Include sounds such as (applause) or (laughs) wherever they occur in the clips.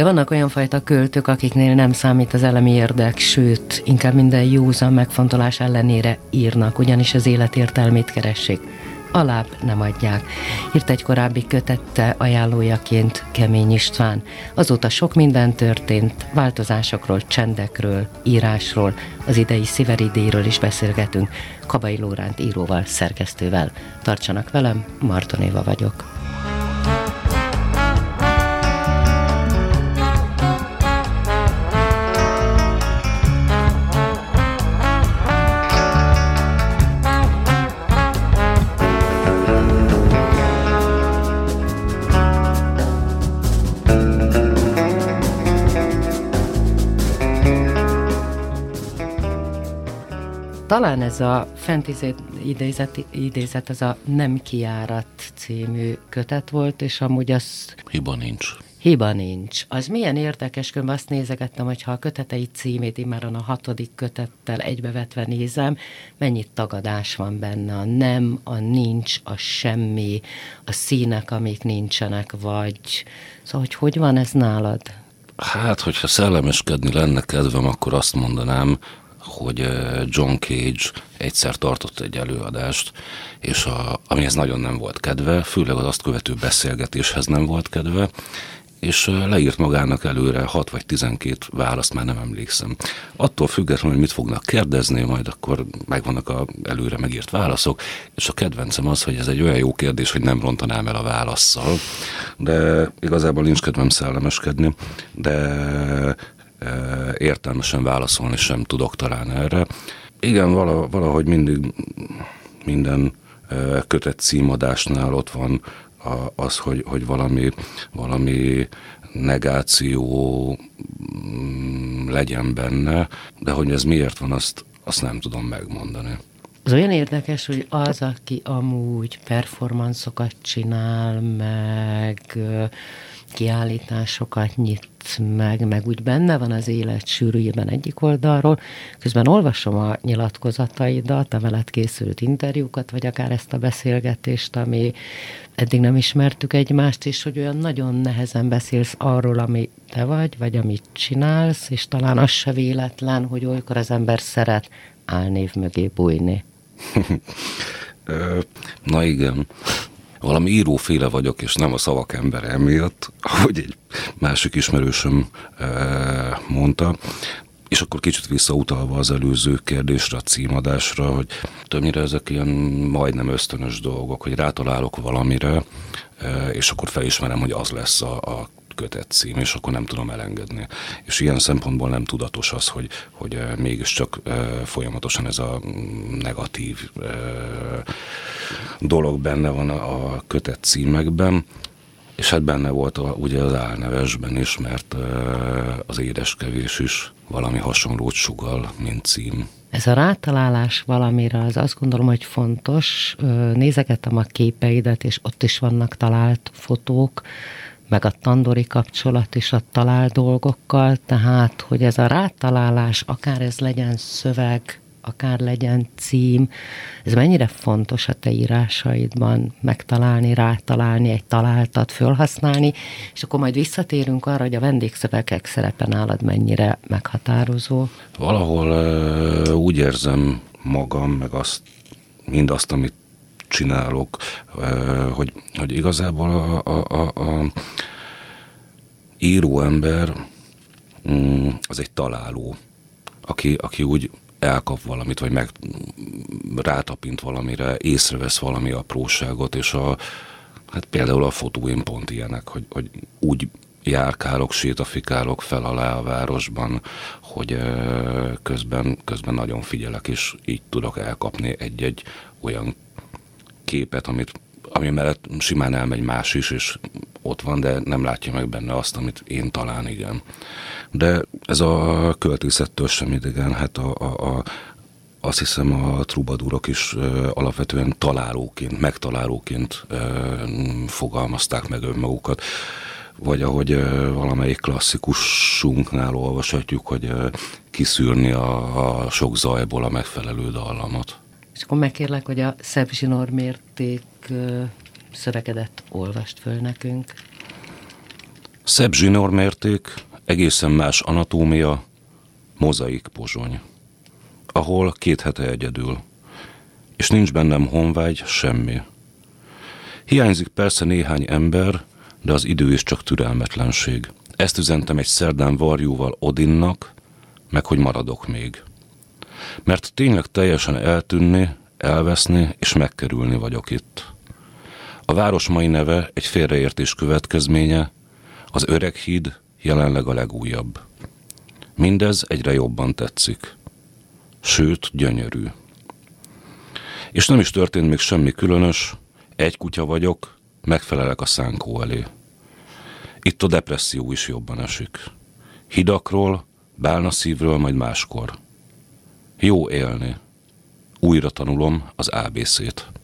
De vannak olyan fajta költők, akiknél nem számít az elemi érdek, sőt, inkább minden józan megfontolás ellenére írnak, ugyanis az élet értelmét keressék. Alább nem adják. Írt egy korábbi kötette ajánlójaként Kemény István. Azóta sok minden történt, változásokról, csendekről, írásról, az idei Sziveridéről is beszélgetünk. Kabai Lóránt íróval, szerkesztővel. Tartsanak velem, Marton Éva vagyok. Talán ez a fent idézet, idézet, ez a Nem kiárat című kötet volt, és amúgy az... Hiba nincs. Hiba nincs. Az milyen érdekes, különben azt nézegettem, hogy ha a kötetei címét már a hatodik kötettel egybevetve nézem, mennyi tagadás van benne, a nem, a nincs, a semmi, a színek, amik nincsenek, vagy... Szóval, hogy hogy van ez nálad? Hát, hogyha szellemeskedni lenne kedvem, akkor azt mondanám, hogy John Cage egyszer tartott egy előadást, és a, amihez nagyon nem volt kedve, főleg az azt követő beszélgetéshez nem volt kedve, és leírt magának előre 6 vagy 12 választ, már nem emlékszem. Attól függetlenül, hogy mit fognak kérdezni, majd akkor megvannak a előre megírt válaszok, és a kedvencem az, hogy ez egy olyan jó kérdés, hogy nem rontanám el a válaszsal, de igazából nincs kedvem szellemeskedni, de értelmesen válaszolni sem tudok talán erre. Igen, valahogy mindig minden kötett címadásnál ott van az, hogy, hogy valami, valami negáció mm, legyen benne, de hogy ez miért van, azt, azt nem tudom megmondani. Az olyan érdekes, hogy az, aki amúgy performanszokat csinál, meg kiállításokat nyit meg, meg úgy benne van az élet sűrűjében egyik oldalról, közben olvasom a nyilatkozataidat, a veled készült interjúkat, vagy akár ezt a beszélgetést, ami eddig nem ismertük egymást, és hogy olyan nagyon nehezen beszélsz arról, ami te vagy, vagy amit csinálsz, és talán az se véletlen, hogy olykor az ember szeret álnév mögé bújni. (laughs) Na igen, valami íróféle vagyok, és nem a szavak embere emiatt, ahogy egy másik ismerősöm eh, mondta, és akkor kicsit visszautalva az előző kérdésre, a címadásra, hogy többnyire ezek ilyen majdnem ösztönös dolgok, hogy rátalálok valamire, eh, és akkor felismerem, hogy az lesz a, a kötett cím, és akkor nem tudom elengedni. És ilyen szempontból nem tudatos az, hogy, hogy eh, mégiscsak eh, folyamatosan ez a negatív eh, dolog benne van a kötett címekben, és hát benne volt a, ugye az álnevesben is, mert az édeskevés is valami hasonlót sugal, mint cím. Ez a rátalálás valamire, az azt gondolom, hogy fontos. Nézegettem a képeidet, és ott is vannak talált fotók, meg a tandori kapcsolat is a talál dolgokkal, tehát, hogy ez a rátalálás, akár ez legyen szöveg, akár legyen cím, ez mennyire fontos a te írásaidban megtalálni, rátalálni, egy találtat fölhasználni, és akkor majd visszatérünk arra, hogy a vendégszövegek szerepe nálad mennyire meghatározó. Valahol uh, úgy érzem magam, meg azt, mindazt, amit csinálok, hogy, hogy igazából a, a, a, a író ember mm, az egy találó, aki, aki úgy elkap valamit, vagy meg rátapint valamire, észrevesz valami apróságot, és a, hát például a fotóim pont ilyenek, hogy, hogy úgy járkálok, sétafikálok fel alá a városban, hogy közben, közben nagyon figyelek, és így tudok elkapni egy-egy olyan képet, amit, ami mellett simán elmegy más is, és ott van, de nem látja meg benne azt, amit én talán igen. De ez a költészettől sem idegen, hát a, a, a azt hiszem a trubadúrok is ö, alapvetően találóként, megtalálóként ö, fogalmazták meg önmagukat. Vagy ahogy ö, valamelyik klasszikusunknál olvashatjuk, hogy ö, kiszűrni a, a sok zajból a megfelelő dallamot. És akkor megkérlek, hogy a szebb zsinórmérték szövegedet olvast föl nekünk. Szebb zsinórmérték, egészen más anatómia, mozaik pozsony ahol két hete egyedül. És nincs bennem honvágy, semmi. Hiányzik persze néhány ember, de az idő is csak türelmetlenség. Ezt üzentem egy szerdán varjúval Odinnak, meg hogy maradok még. Mert tényleg teljesen eltűnni, elveszni és megkerülni vagyok itt. A város mai neve egy félreértés következménye, az öreg híd jelenleg a legújabb. Mindez egyre jobban tetszik sőt gyönyörű. És nem is történt még semmi különös, egy kutya vagyok, megfelelek a szánkó elé. Itt a depresszió is jobban esik. Hidakról, bálna szívről, majd máskor. Jó élni. Újra tanulom az ABC-t.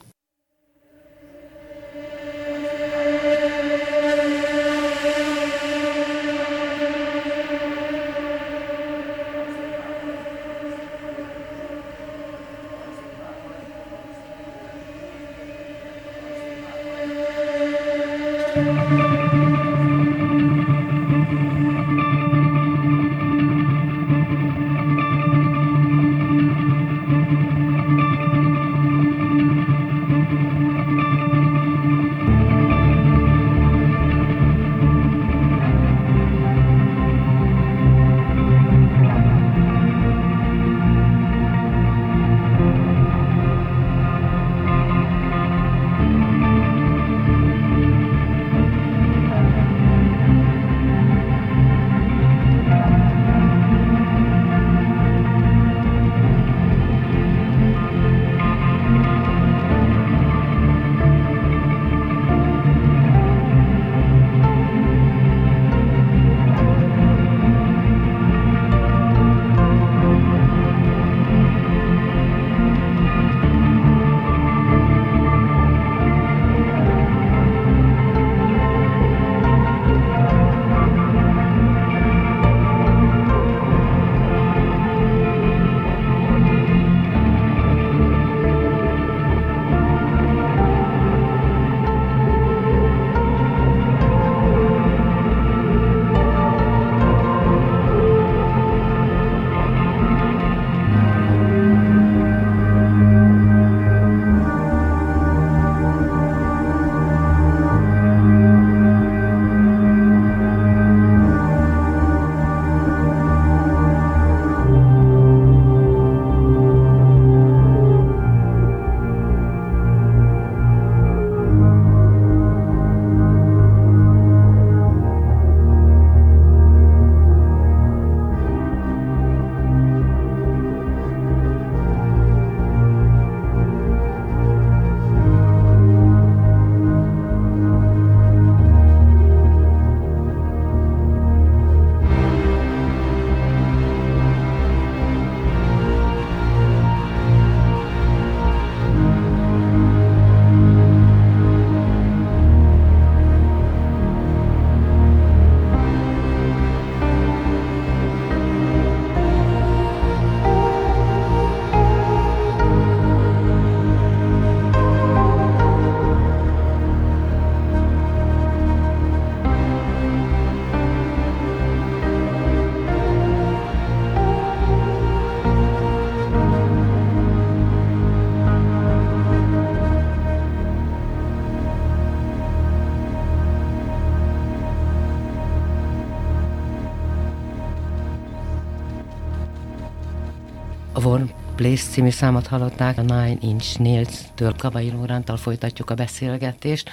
Place című számot hallották, a Nine Inch Nails-től Kabai Lórántal folytatjuk a beszélgetést.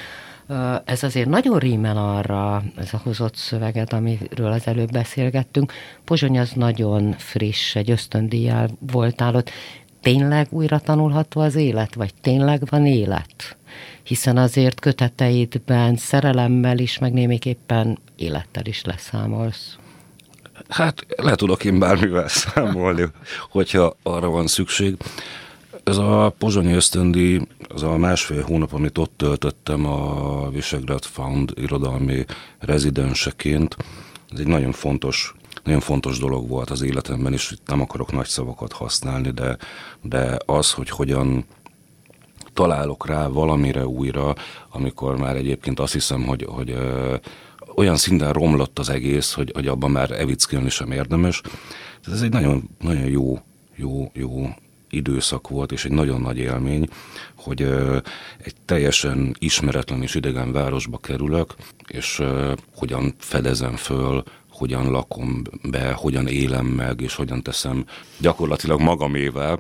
Ez azért nagyon rímel arra, ez a hozott szöveget, amiről az előbb beszélgettünk. Pozsony az nagyon friss, egy ösztöndíjjal voltál ott. tényleg újra tanulható az élet, vagy tényleg van élet? Hiszen azért köteteidben szerelemmel is, meg némiképpen élettel is leszámolsz. Hát le tudok én bármivel számolni, hogyha arra van szükség. Ez a pozsonyi ösztöndi, az a másfél hónap, amit ott töltöttem a Visegrád Found irodalmi rezidenseként, ez egy nagyon fontos nagyon fontos dolog volt az életemben, és nem akarok nagy szavakat használni, de, de az, hogy hogyan találok rá valamire újra, amikor már egyébként azt hiszem, hogy, hogy olyan szinten romlott az egész, hogy, hogy abban már evickélni sem érdemes. Ez egy nagyon, nagyon jó, jó, jó időszak volt, és egy nagyon nagy élmény, hogy egy teljesen ismeretlen és idegen városba kerülök, és hogyan fedezem föl hogyan lakom be, hogyan élem meg, és hogyan teszem gyakorlatilag magamével,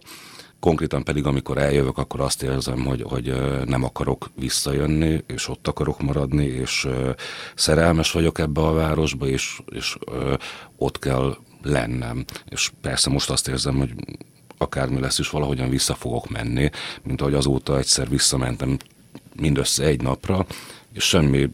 konkrétan pedig amikor eljövök, akkor azt érzem, hogy, hogy nem akarok visszajönni, és ott akarok maradni, és szerelmes vagyok ebbe a városba, és, és ott kell lennem. És persze most azt érzem, hogy akármi lesz is, valahogyan vissza fogok menni, mint ahogy azóta egyszer visszamentem mindössze egy napra, és semmi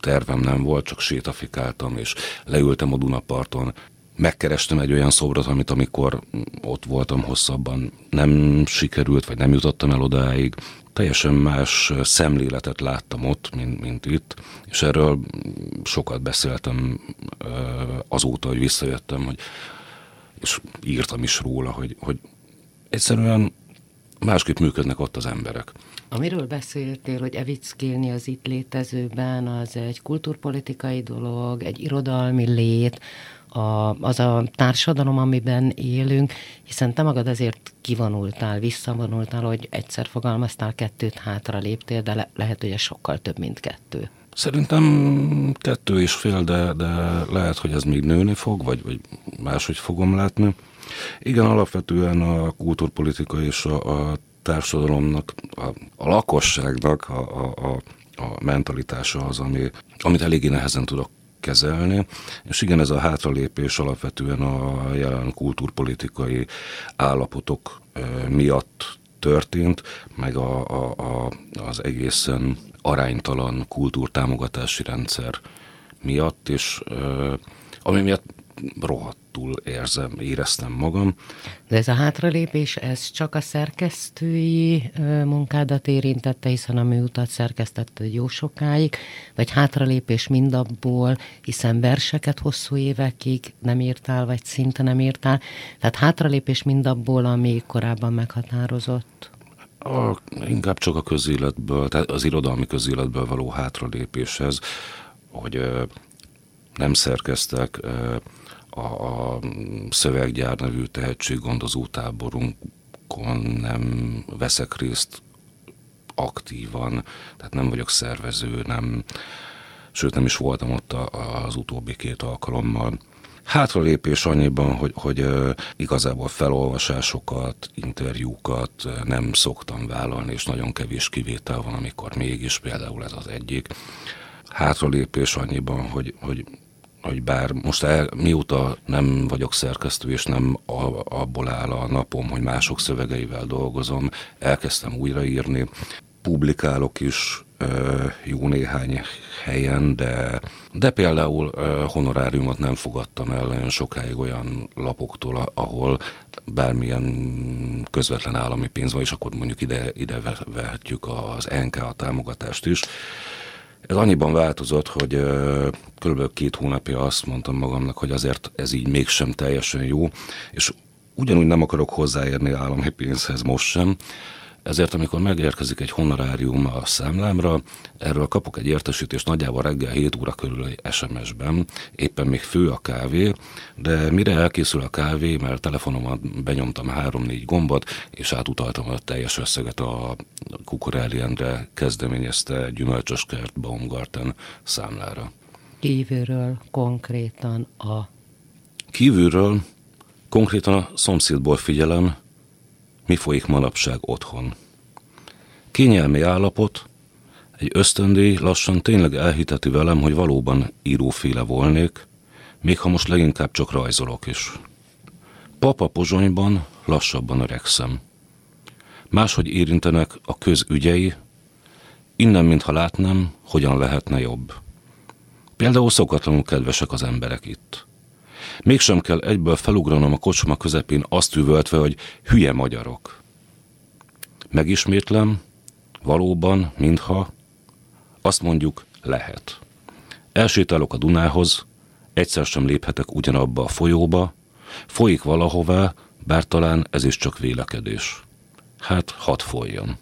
tervem nem volt, csak sétafikáltam, és leültem a Dunaparton, megkerestem egy olyan szobrot, amit amikor ott voltam hosszabban nem sikerült, vagy nem jutottam el odáig. Teljesen más szemléletet láttam ott, mint, mint itt, és erről sokat beszéltem azóta, hogy visszajöttem, hogy, és írtam is róla, hogy, hogy egyszerűen másképp működnek ott az emberek. Amiről beszéltél, hogy evickélni az itt létezőben, az egy kulturpolitikai dolog, egy irodalmi lét, a, az a társadalom, amiben élünk, hiszen te magad azért kivonultál, visszavonultál, hogy egyszer fogalmaztál, kettőt hátra léptél, de le, lehet, hogy ez sokkal több, mint kettő. Szerintem kettő és fél, de, de lehet, hogy ez még nőni fog, vagy, vagy máshogy fogom látni. Igen, alapvetően a kulturpolitika és a, a társadalomnak, a, a lakosságnak a, a, a, a mentalitása az, ami, amit eléggé nehezen tudok kezelni, és igen, ez a hátralépés alapvetően a jelen kulturpolitikai állapotok miatt történt, meg a, a, a, az egészen aránytalan kultúrtámogatási rendszer miatt, és ami miatt rohadt rosszul érzem, éreztem magam. De ez a hátralépés, ez csak a szerkesztői munkádat érintette, hiszen a műutat szerkesztett jó sokáig, vagy hátralépés mindabból, hiszen verseket hosszú évekig nem írtál, vagy szinte nem írtál. Tehát hátralépés mindabból, ami korábban meghatározott. A, inkább csak a közéletből, tehát az irodalmi közéletből való hátralépéshez, hogy nem szerkeztek, a, a szöveggyár nevű tehetséggondozó táborunkon nem veszek részt aktívan, tehát nem vagyok szervező, nem, sőt nem is voltam ott az utóbbi két alkalommal. Hátralépés annyiban, hogy, hogy igazából felolvasásokat, interjúkat nem szoktam vállalni, és nagyon kevés kivétel van, amikor mégis, például ez az egyik. Hátralépés annyiban, hogy, hogy hogy bár most el, mióta nem vagyok szerkesztő, és nem a, abból áll a napom, hogy mások szövegeivel dolgozom, elkezdtem újraírni, publikálok is jó néhány helyen, de, de például honoráriumot nem fogadtam el nagyon sokáig olyan lapoktól, ahol bármilyen közvetlen állami pénz van, és akkor mondjuk ide, ide vehetjük az NK támogatást is. Ez annyiban változott, hogy kb. két hónapja azt mondtam magamnak, hogy azért ez így mégsem teljesen jó, és ugyanúgy nem akarok hozzáérni állami pénzhez most sem, ezért, amikor megérkezik egy honorárium a számlámra, erről kapok egy értesítést nagyjából reggel 7 óra körül egy SMS-ben, éppen még fő a kávé, de mire elkészül a kávé, mert telefonomat benyomtam 3-4 gombot, és átutaltam a teljes összeget a Kukorelli Endre kezdeményezte gyümölcsös kert Baumgarten számlára. Kívülről konkrétan a... Kívülről konkrétan a szomszédból figyelem, mi folyik manapság otthon. Kényelmi állapot, egy ösztöndíj lassan tényleg elhiteti velem, hogy valóban íróféle volnék, még ha most leginkább csak rajzolok is. Papa Pozsonyban lassabban öregszem. Máshogy érintenek a közügyei, innen, mintha látnám, hogyan lehetne jobb. Például szokatlanul kedvesek az emberek itt. Mégsem kell egyből felugranom a kocsma közepén azt üvöltve, hogy hülye magyarok. Megismétlem, valóban, mintha, azt mondjuk lehet. Elsétálok a Dunához, egyszer sem léphetek ugyanabba a folyóba, folyik valahová, bár talán ez is csak vélekedés. Hát, hadd folyjon.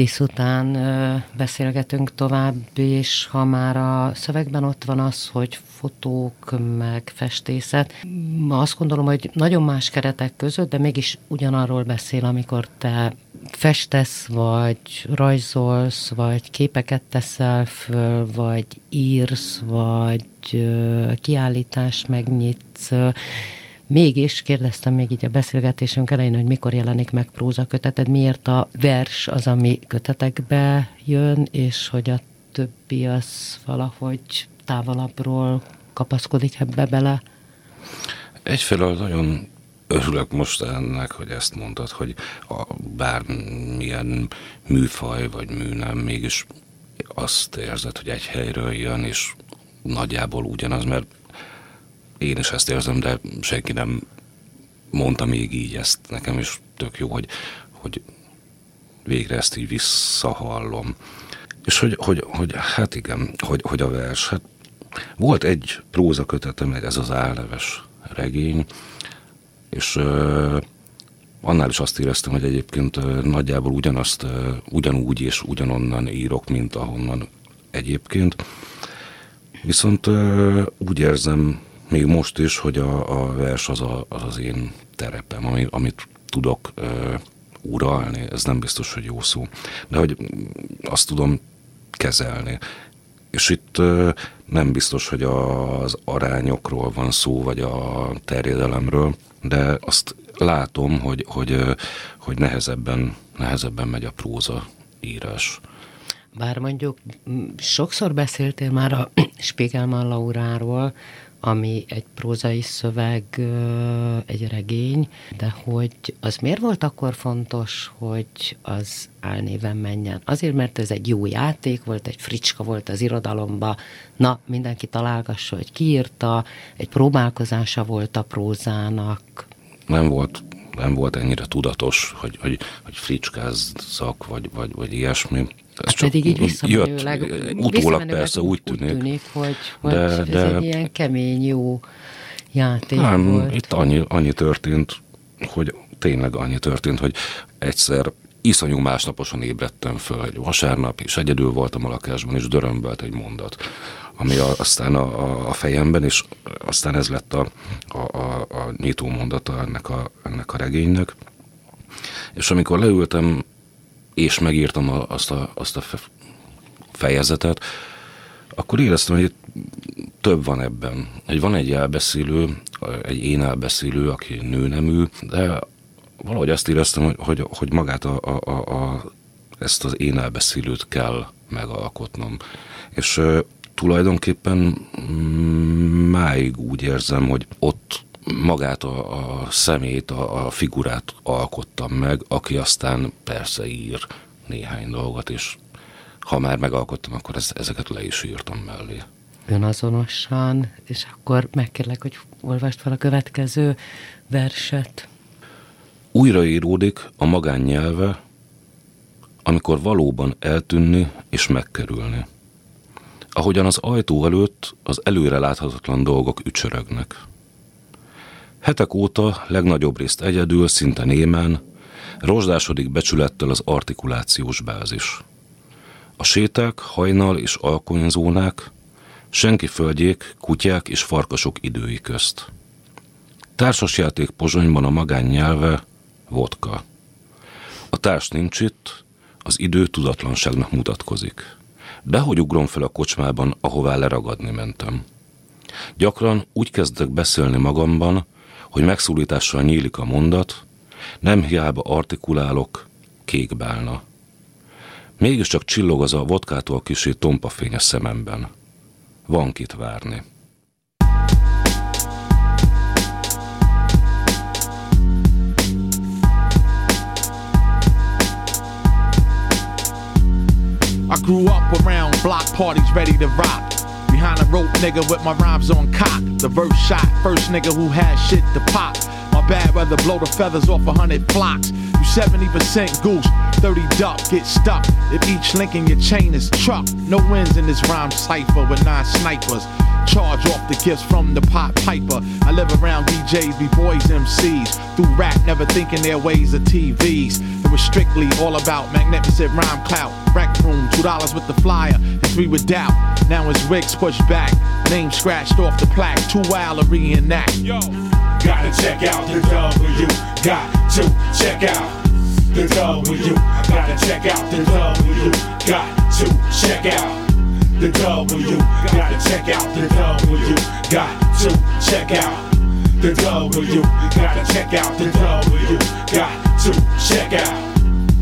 Dísz után beszélgetünk tovább, és ha már a szövegben ott van az, hogy fotók, meg festészet, azt gondolom, hogy nagyon más keretek között, de mégis ugyanarról beszél, amikor te festesz, vagy rajzolsz, vagy képeket teszel föl, vagy írsz, vagy kiállítást megnyitsz, Mégis kérdeztem még így a beszélgetésünk elején, hogy mikor jelenik meg próza köteted, miért a vers az, ami kötetekbe jön, és hogy a többi az valahogy távolabbról kapaszkodik ebbe bele? Egyfelől nagyon örülök most ennek, hogy ezt mondtad, hogy a bármilyen műfaj vagy mű nem, mégis azt érzed, hogy egy helyről jön, és nagyjából ugyanaz, mert én is ezt érzem, de senki nem mondta még így ezt nekem, is tök jó, hogy, hogy végre ezt így visszahallom. És hogy, hogy, hogy hát igen, hogy, hogy a vers, hát volt egy próza kötetem, ez az álneves regény, És annál is azt éreztem, hogy egyébként nagyjából ugyanazt, ugyanúgy és ugyanonnan írok, mint ahonnan egyébként. Viszont úgy érzem még most is, hogy a, a vers az, a, az az én terepem, ami, amit tudok uralni, ez nem biztos, hogy jó szó, de hogy azt tudom kezelni. És itt nem biztos, hogy az arányokról van szó, vagy a terjedelemről, de azt látom, hogy, hogy, hogy nehezebben, nehezebben megy a próza írás. Bár mondjuk sokszor beszéltél már a (clears throat) Spiegelman Lauráról, ami egy prózai szöveg, egy regény, de hogy az miért volt akkor fontos, hogy az álnéven menjen? Azért, mert ez egy jó játék volt, egy fricska volt az irodalomba, na, mindenki találgassa, hogy kiírta, egy próbálkozása volt a prózának. Nem volt nem volt ennyire tudatos, hogy, hogy, hogy fricskázzak, vagy, vagy, vagy ilyesmi. Ez hát pedig így visszamenőleg, jött, utólag persze úgy tűnik, úgy tűnik hogy, hogy de, ez de, egy ilyen kemény, jó játék nem, volt. Itt annyi, annyi történt, hogy tényleg annyi történt, hogy egyszer iszonyú másnaposan ébredtem föl egy vasárnap, és egyedül voltam a lakásban, és dörömbölt egy mondat, ami a, aztán a, a fejemben, és aztán ez lett a, a, a, a nyitó mondata ennek a, ennek a regénynek. És amikor leültem és megírtam a, azt, a, azt a fejezetet, akkor éreztem, hogy több van ebben. Hogy van egy elbeszélő, egy én elbeszélő, aki nőnemű, de valahogy azt éreztem, hogy, hogy, hogy magát a, a, a, ezt az én elbeszélőt kell megalkotnom. És tulajdonképpen mm, máig úgy érzem, hogy ott magát a, a szemét, a, a figurát alkottam meg, aki aztán persze ír néhány dolgot, és ha már megalkottam, akkor ez, ezeket le is írtam mellé. Önazonosan, és akkor megkérlek, hogy olvast fel a következő verset. Újraíródik a magánnyelve, amikor valóban eltűnni és megkerülni. Ahogyan az ajtó előtt az előre láthatatlan dolgok ücsörögnek. Hetek óta legnagyobb részt egyedül, szinte némán, rozsdásodik becsülettel az artikulációs bázis. A séták, hajnal és alkonyzónák, senki földjék, kutyák és farkasok idői közt. Társasjáték pozsonyban a magány nyelve, vodka. A társ nincs itt, az idő tudatlanságnak mutatkozik. Dehogy ugrom fel a kocsmában, ahová leragadni mentem. Gyakran úgy kezdek beszélni magamban, hogy megszólítással nyílik a mondat, nem hiába artikulálok, kékbálna. Mégiscsak csillog az a vodkától kisé tompa fény a szememben. Van kit várni. I grew up around block parties ready to rock. Behind a rope nigga with my rhymes on cock. The verse shot, first nigga who had shit to pop. My bad weather blow the feathers off a hundred flocks. You 70% goose, 30 duck, get stuck. If each link in your chain is truck. No wins in this rhyme cipher with nine snipers. Charge off the gifts from the pot piper. I live around DJs, be boys, MCs. Through rap, never thinking their ways of TVs. It was strictly all about magnificent rhyme clout. Rec room, two dollars with the flyer, and three with doubt. Now his wigs pushed back, name scratched off the plaque. Too wild to reenact. Yo, gotta check out the W. Got to check out the W. Gotta check out the W. Got to check out the W. Gotta check out the W. Got to check out the W. Gotta check out the W. Got to check out.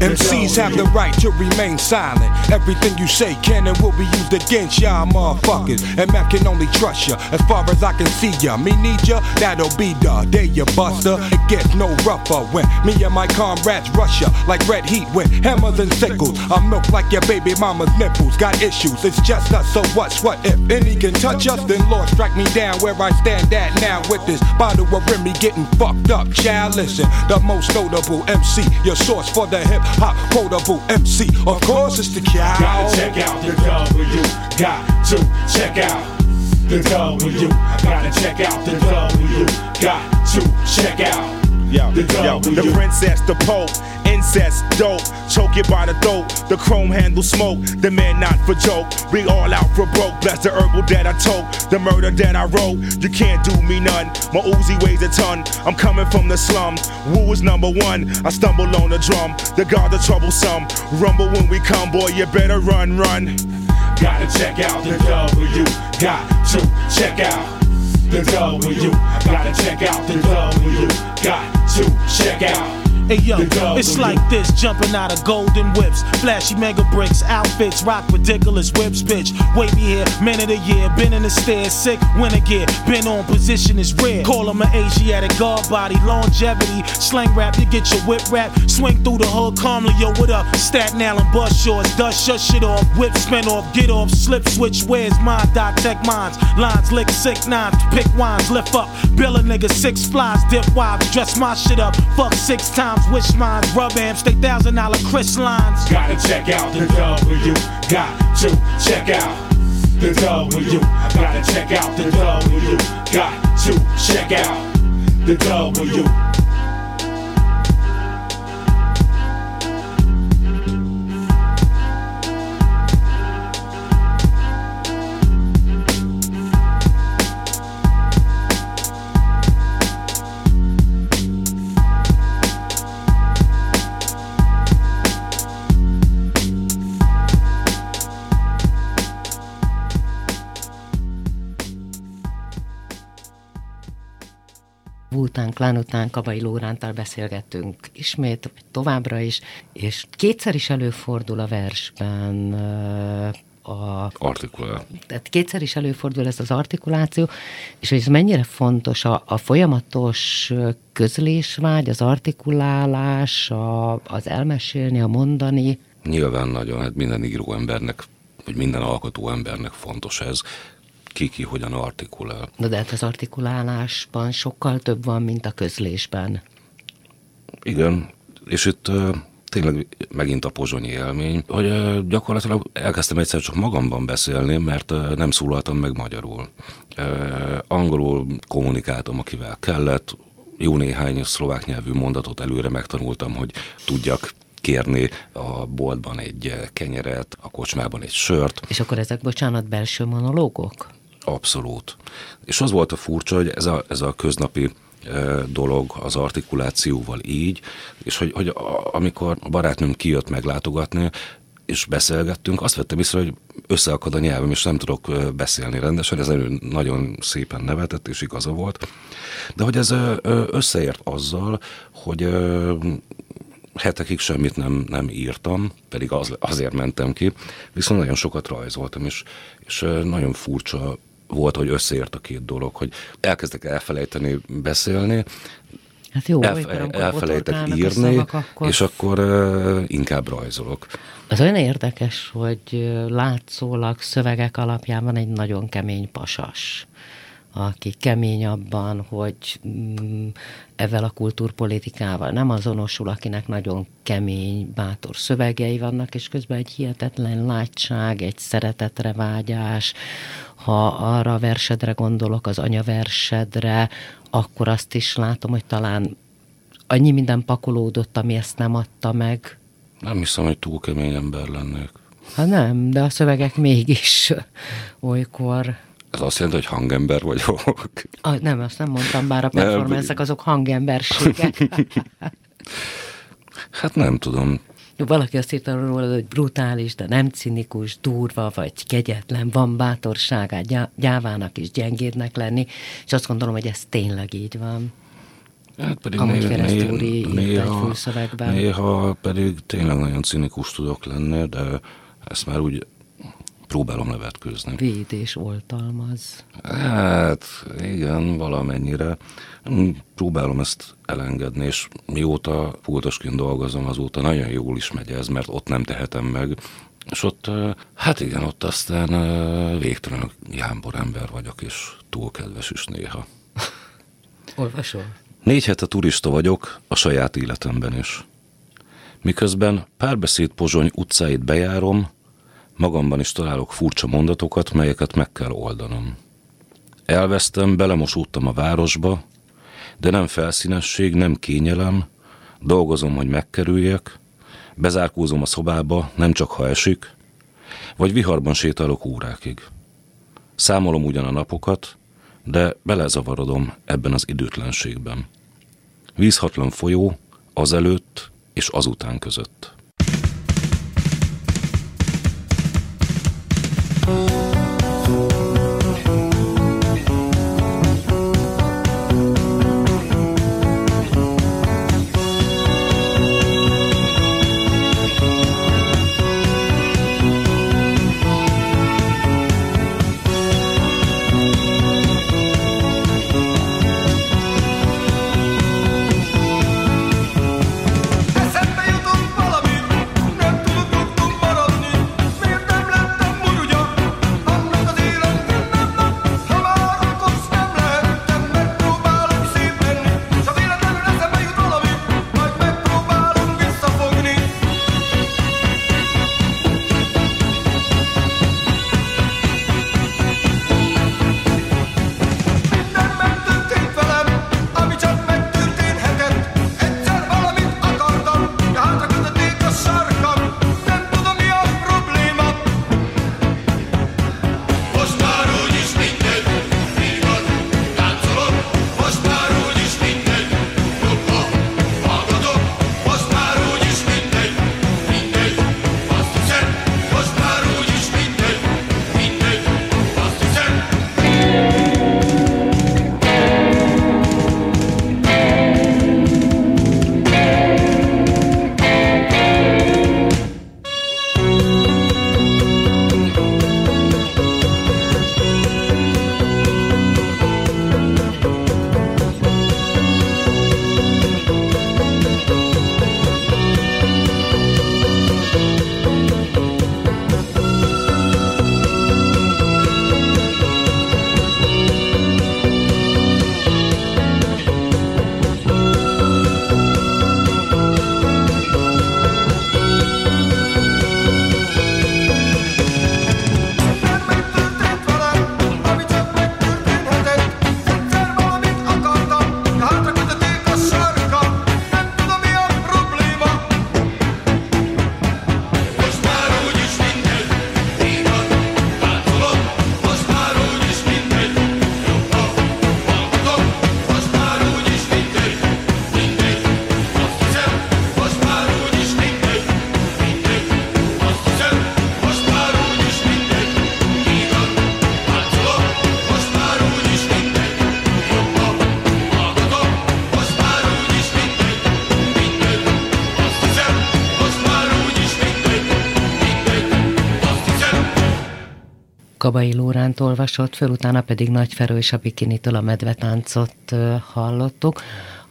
MCs have the right to remain silent. Everything you say can and will be used against y'all motherfuckers. And Mac can only trust ya as far as I can see ya. Me need ya, that'll be the day you buster. It gets no rougher when me and my comrades rush ya like red heat with hammers and sickles. I milk like your baby mama's nipples. Got issues, it's just us, so what's what? If any can touch us, then Lord strike me down where I stand at now with this bottle of Remy getting fucked up. Child, listen, the most notable MC, your source for the hip hop quotable MC. Of course, it's the cow. Gotta check out the W. Got to check out the W. Gotta check out the W. Got to check out Yo, the yo, the princess, the pope, incest, dope, choke you by the throat. The chrome handle smoke, the man not for joke. We all out for broke. Bless the herbal that I tote, the murder that I wrote. You can't do me none. My Uzi weighs a ton. I'm coming from the slum. Woo is number one. I stumble on the drum. The guard the troublesome. Rumble when we come, boy. You better run, run. Gotta check out the W. Got to check out the W. Gotta check out the W. Got to check out. Hey yo, it's like this, jumping out of golden whips, flashy mega bricks, outfits, rock ridiculous whips, bitch. Wavy here, man of the year, been in the stairs, sick, winter gear, been on position is rare. Call him an Asiatic guard body, longevity, slang rap, you get your whip rap, swing through the hood calmly, yo, what up? Staten Island bus shorts, dust shut shit off, whip spin off, get off, slip switch, where's mine? Dot tech mines, lines lick sick nines, pick wines, lift up, bill a nigga six flies, dip wives, dress my shit up, fuck six times times, wish mines, rub amps, stay thousand dollar Chris lines. Gotta check out the W, got to check out the W, gotta check out the W, got to check out the W. után, Klán után Kabai Lórántal beszélgettünk ismét, továbbra is, és kétszer is előfordul a versben a... Artikulál. Tehát kétszer is előfordul ez az artikuláció, és hogy ez mennyire fontos a, a folyamatos közlésvágy, az artikulálás, a, az elmesélni, a mondani. Nyilván nagyon, hát minden író embernek, vagy minden alkotó embernek fontos ez ki ki hogyan artikulál. Na de hát az artikulálásban sokkal több van, mint a közlésben. Igen, és itt tényleg megint a pozsonyi élmény, hogy gyakorlatilag elkezdtem egyszer csak magamban beszélni, mert nem szólaltam meg magyarul. Angolul kommunikáltam, akivel kellett, jó néhány szlovák nyelvű mondatot előre megtanultam, hogy tudjak kérni a boltban egy kenyeret, a kocsmában egy sört. És akkor ezek, bocsánat, belső monológok? Abszolút. És az volt a furcsa, hogy ez a, ez a köznapi e, dolog az artikulációval így, és hogy, hogy a, amikor a barátnőm kijött meglátogatni, és beszélgettünk, azt vettem észre, hogy összeakad a nyelvem, és nem tudok e, beszélni rendesen, ez nagyon szépen nevetett, és igaza volt. De hogy ez e, összeért azzal, hogy hetekig semmit nem, nem írtam, pedig az, azért mentem ki, viszont nagyon sokat rajzoltam, és, és nagyon furcsa volt, hogy összeért a két dolog, hogy elkezdek elfelejteni beszélni, Hát jó, Elfe- elfelejtek írni, szavak, akkor... és akkor uh, inkább rajzolok. Az olyan érdekes, hogy látszólag szövegek alapján van egy nagyon kemény pasas aki kemény abban, hogy mm, ezzel a kultúrpolitikával nem azonosul, akinek nagyon kemény, bátor szövegei vannak, és közben egy hihetetlen látság, egy szeretetre vágyás. Ha arra a versedre gondolok, az anyaversedre, akkor azt is látom, hogy talán annyi minden pakolódott, ami ezt nem adta meg. Nem hiszem, hogy túl kemény ember lennék. Hát nem, de a szövegek mégis olykor ez azt jelenti, hogy hangember vagyok? Ah, nem, azt nem mondtam, bár a performance azok hangemberségek. (laughs) hát nem tudom. Valaki azt írta róla, hogy brutális, de nem cinikus, durva vagy kegyetlen, van bátorságát gyávának és gyengédnek lenni, és azt gondolom, hogy ez tényleg így van. Hát pedig Amúgy néha, néha, néha, néha pedig tényleg nagyon cinikus tudok lenni, de ezt már úgy próbálom levetkőzni. Véd és oltalmaz. Hát igen, valamennyire. Próbálom ezt elengedni, és mióta pultosként dolgozom, azóta nagyon jól is megy ez, mert ott nem tehetem meg. És ott, hát igen, ott aztán végtelen jámbor ember vagyok, és túl kedves is néha. (laughs) Olvasol? Négy hete turista vagyok, a saját életemben is. Miközben párbeszéd Pozsony utcáit bejárom, Magamban is találok furcsa mondatokat, melyeket meg kell oldanom. Elvesztem, belemosódtam a városba, de nem felszínesség, nem kényelem, dolgozom, hogy megkerüljek, bezárkózom a szobába, nem csak ha esik, vagy viharban sétálok órákig. Számolom ugyan a napokat, de belezavarodom ebben az időtlenségben. Vízhatlan folyó azelőtt és azután között. Thank you. Kabai Lóránt olvasott föl, utána pedig Nagy Ferő és a Bikinitől a medvetáncot hallottuk.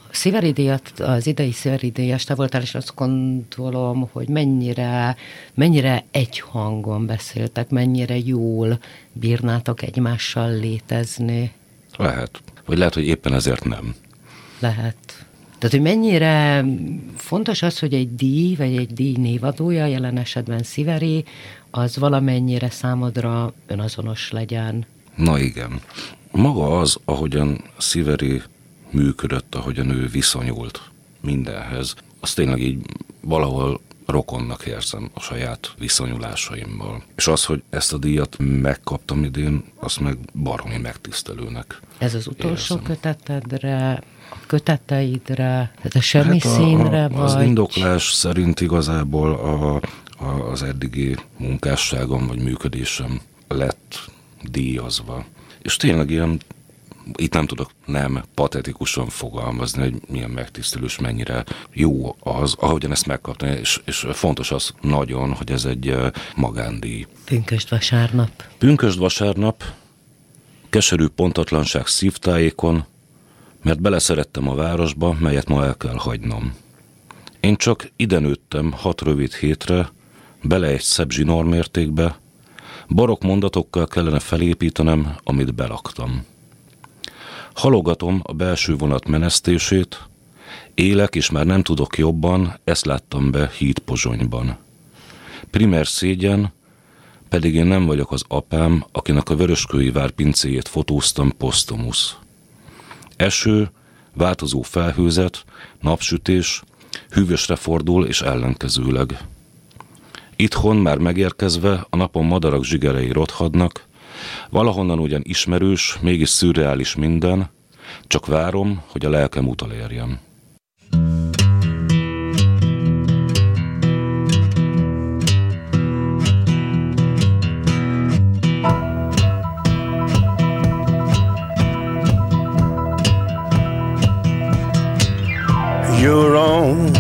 Sziveri díjat, az idei Sziveri díjas te voltál, és azt gondolom, hogy mennyire, mennyire egy hangon beszéltek, mennyire jól bírnátok egymással létezni. Lehet. Vagy lehet, hogy éppen ezért nem. Lehet. Tehát, hogy mennyire fontos az, hogy egy díj, vagy egy díj névadója, jelen esetben Sziveri, az valamennyire számodra önazonos legyen. Na igen. Maga az, ahogyan Sziveri működött, ahogyan ő viszonyult mindenhez, az tényleg így valahol rokonnak érzem a saját viszonyulásaimmal. És az, hogy ezt a díjat megkaptam idén, azt meg baromi megtisztelőnek. Ez az utolsó érzem. kötetedre, a köteteidre, tehát a semmi hát a, színre a, vagy? Az indoklás szerint igazából a, az eddigi munkásságom vagy működésem lett díjazva. És tényleg ilyen, itt nem tudok nem patetikusan fogalmazni, hogy milyen megtisztelős, mennyire jó az, ahogyan ezt megkaptam, és, és fontos az nagyon, hogy ez egy magándíj. Pünkösd vasárnap. Pünkösd vasárnap, keserű pontatlanság szívtájékon, mert beleszerettem a városba, melyet ma el kell hagynom. Én csak ide nőttem hat rövid hétre, bele egy szebb zsinórmértékbe, barok mondatokkal kellene felépítenem, amit belaktam. Halogatom a belső vonat menesztését, élek és már nem tudok jobban, ezt láttam be híd pozsonyban. Primer szégyen, pedig én nem vagyok az apám, akinek a vöröskői vár pincéjét fotóztam posztomusz. Eső, változó felhőzet, napsütés, hűvösre fordul és ellenkezőleg. Itthon már megérkezve a napon madarak zsigerei rothadnak, valahonnan ugyan ismerős, mégis szürreális minden, csak várom, hogy a lelkem utalérjem. Your own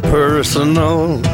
personal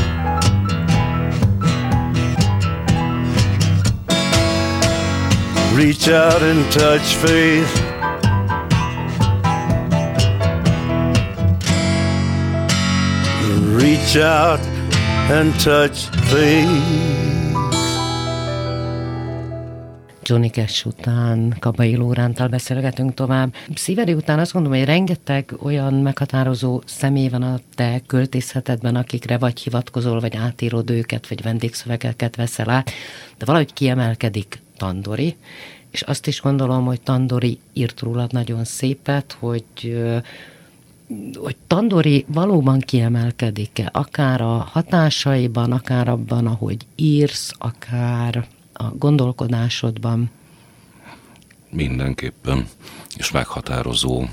Reach out and touch faith. Reach out and touch faith. Johnny Cash után, Kabai Lórántal beszélgetünk tovább. Szíveri után azt gondolom, hogy rengeteg olyan meghatározó személy van a te költészetedben, akikre vagy hivatkozol, vagy átírod őket, vagy vendégszövegeket veszel át, de valahogy kiemelkedik Tandori, és azt is gondolom, hogy Tandori írt rólad nagyon szépet, hogy hogy Tandori valóban kiemelkedik-e, akár a hatásaiban, akár abban, ahogy írsz, akár a gondolkodásodban? Mindenképpen, és meghatározó,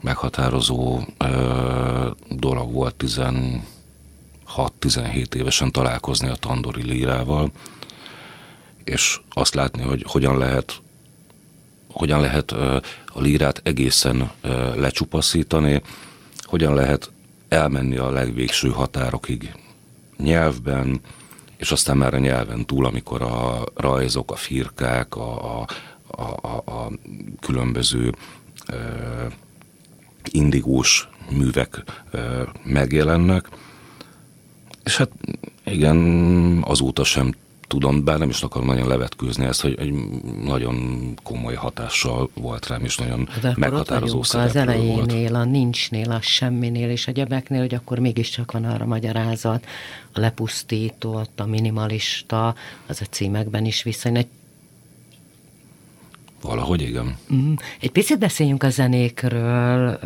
meghatározó ö, dolog volt 16-17 évesen találkozni a Tandori lírával, és azt látni, hogy hogyan lehet hogyan lehet a lírát egészen lecsupaszítani, hogyan lehet elmenni a legvégső határokig nyelvben, és aztán már a nyelven túl, amikor a rajzok, a firkák, a, a, a, a különböző e, indigós művek e, megjelennek. És hát igen, azóta sem tudom, bár nem is akarom nagyon levetkőzni ezt, hogy egy nagyon komoly hatással volt rám, és nagyon De akkor meghatározó ott az elejénél, volt. a nincsnél, a semminél és a gyebeknél, hogy akkor mégiscsak van arra magyarázat, a lepusztított, a minimalista, az a címekben is viszony. Egy, Valahogy igen. mm, egy picit beszéljünk a zenékről.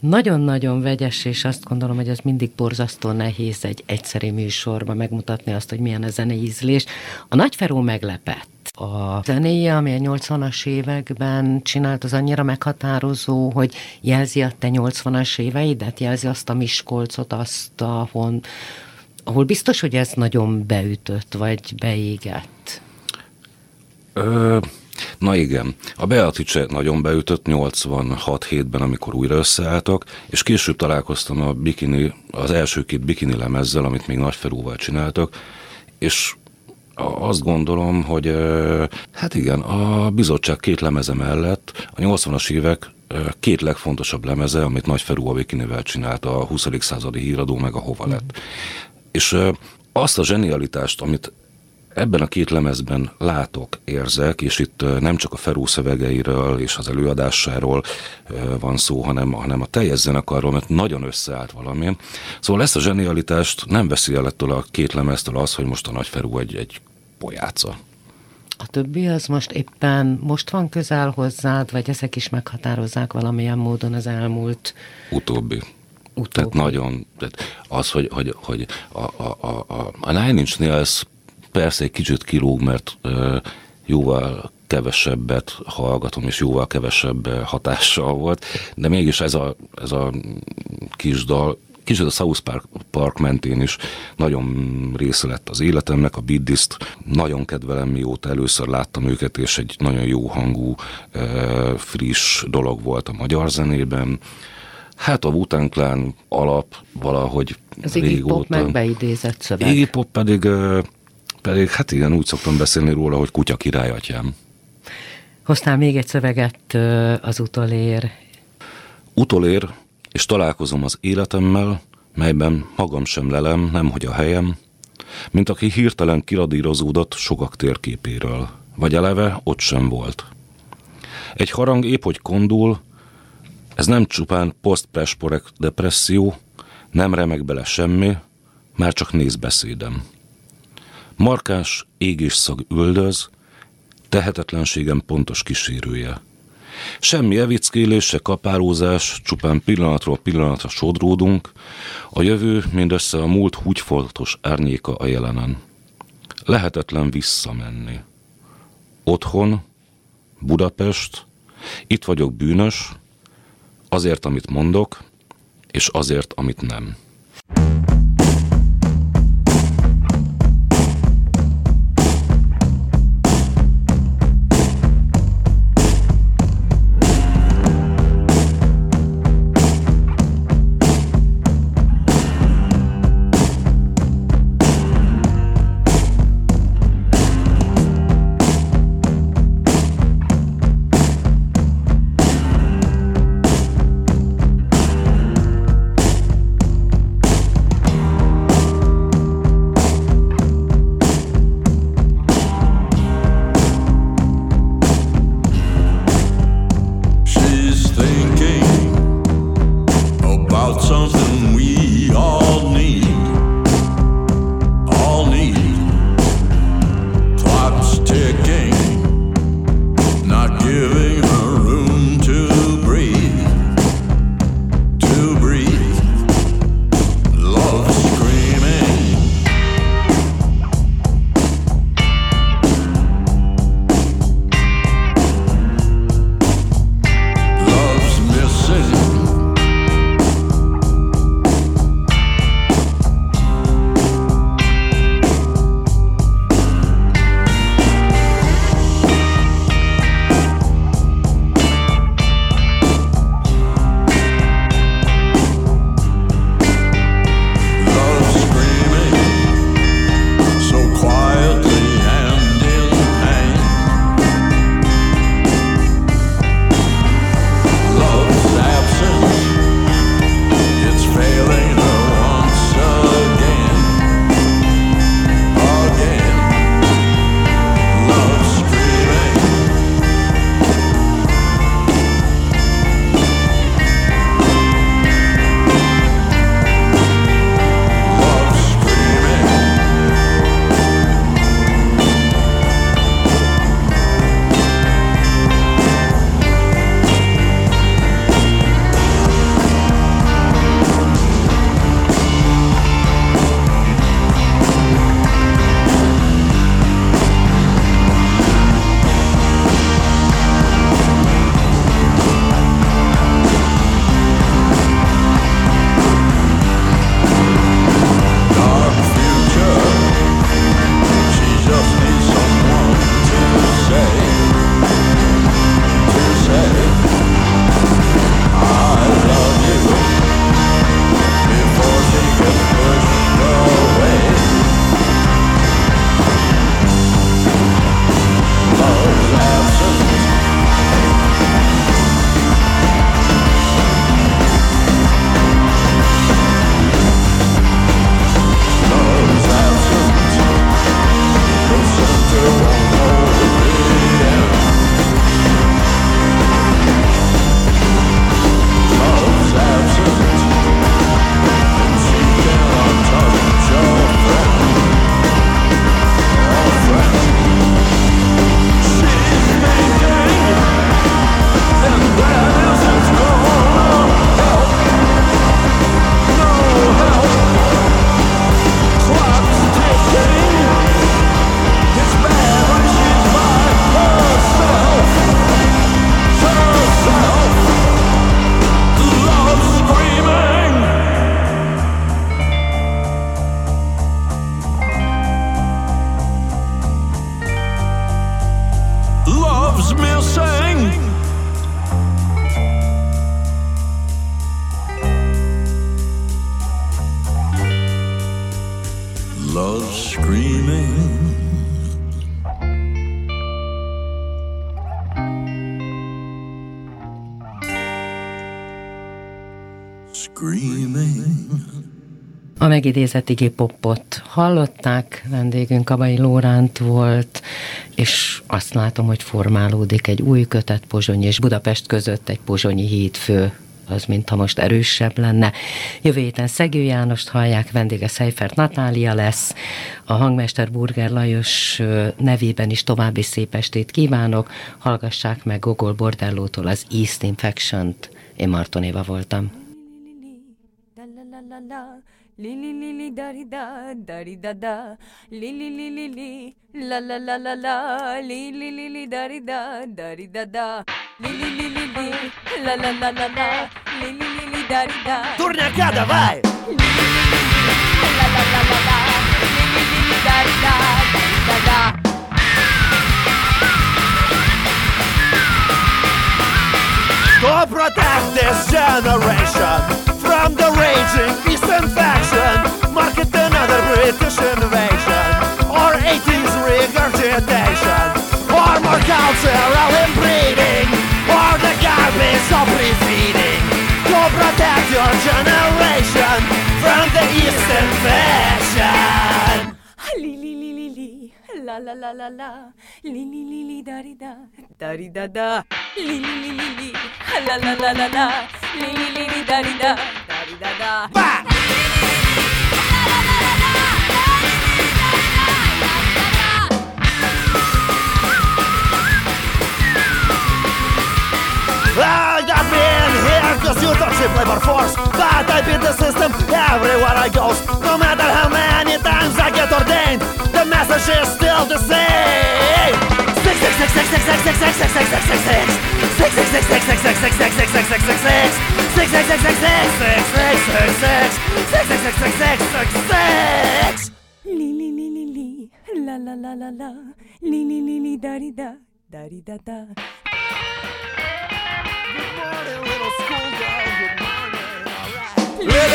Nagyon-nagyon vegyes, és azt gondolom, hogy ez mindig borzasztó nehéz egy egyszerű műsorban megmutatni azt, hogy milyen a zenei ízlés. A Nagyferó meglepett. A zenéje, ami a 80-as években csinált, az annyira meghatározó, hogy jelzi a te 80-as éveidet, jelzi azt a Miskolcot, azt a hon, ahol biztos, hogy ez nagyon beütött, vagy beégett. Ö, na igen, a Beatrice nagyon beütött 86-7-ben, amikor újra összeálltak, és később találkoztam a bikini, az első két bikini lemezzel, amit még Nagyferúval csináltak, és azt gondolom, hogy hát igen, a bizottság két lemeze mellett a 80-as évek két legfontosabb lemeze, amit Nagy Ferú a Bikinivel csinált, a 20. századi híradó, meg a Hova lett. És ö, azt a zsenialitást, amit ebben a két lemezben látok, érzek, és itt nem csak a Ferú szövegeiről és az előadásáról van szó, hanem, hanem a teljes zenekarról, mert nagyon összeállt valami. Szóval ezt a zsenialitást nem veszi el ettől a két lemeztől az, hogy most a Nagy Ferú egy, egy pojáca. A többi az most éppen most van közel hozzád, vagy ezek is meghatározzák valamilyen módon az elmúlt Utóbbi. utóbbi? Tehát nagyon, tehát az, hogy, hogy, hogy a, a, a, a Nine Inch Nails persze egy kicsit kilóg, mert jóval kevesebbet hallgatom, és jóval kevesebb hatással volt, de mégis ez a, ez a kis dal, kicsit a South Park, Park mentén is nagyon része lett az életemnek, a This-t nagyon kedvelem, mióta először láttam őket, és egy nagyon jó hangú, friss dolog volt a magyar zenében. Hát a Wu-Tang Clan alap valahogy Az Iggy Pop meg beidézett szöveg. Iggy Pop pedig, pedig, hát igen, úgy szoktam beszélni róla, hogy kutya királyatjám. Hoztál még egy szöveget az utolér. Utolér, és találkozom az életemmel, melyben magam sem lelem, nemhogy a helyem, mint aki hirtelen kiradírozódott sokak térképéről, vagy eleve ott sem volt. Egy harang épp hogy kondul, ez nem csupán posztpresporek depresszió, nem remek bele semmi, már csak nézbeszédem. Markás égésszag üldöz, tehetetlenségem pontos kísérője. Semmi evickélés, se kapálózás, csupán pillanatról pillanatra sodródunk, a jövő mindössze a múlt húgyfoltos árnyéka a jelenen. Lehetetlen visszamenni. Otthon, Budapest, itt vagyok bűnös, azért, amit mondok, és azért, amit nem. A megidézett Iggy Popot hallották, vendégünk Kabai Lóránt volt, és azt látom, hogy formálódik egy új kötet Pozsony és Budapest között egy pozsonyi hídfő az mintha most erősebb lenne. Jövő héten Szegő Jánost hallják, vendége Seifert Natália lesz, a hangmester Burger Lajos nevében is további szép estét kívánok, hallgassák meg Gogol Bordellótól az East Infection-t. Én Marton Éva voltam. ла ла ли-ли-ли-ли-да-ри-да, да-ри-да-да, ли-ли-ли-ли-ли, ла-ла-ла-ла-ла, ли-ли-ли-ли-да-ри-да, да-ри-да-да, ли-ли-ли-ли-ли, ла-ла-ла-ла-ла, ли-ли-ли-ли-да-ри-да. Турняка давай! Ла-ла-ла-ла-ла, ли-ли-ли-ли-да-ри-да, да-ри-да-да. Stop protect this generation from the raging Eastern faction, market another British invasion, or 80s regurgitation, or more cultural inbreeding, or the garbage of refeeding. To protect your generation from the Eastern faction. La la la la la, li li li li da ri da, da ri da da, li li li li li, la la la la la, li li li li da da da. Touch labor force But I beat the system everywhere I go No matter how many times I get ordained The message is still the same Six six six six six six six six six six six six six Six six six six six six six six six six six six six Six six six six six six six six six Six six six six six six six Li li li li li La la la la la Li li li li da da Da di da yeah!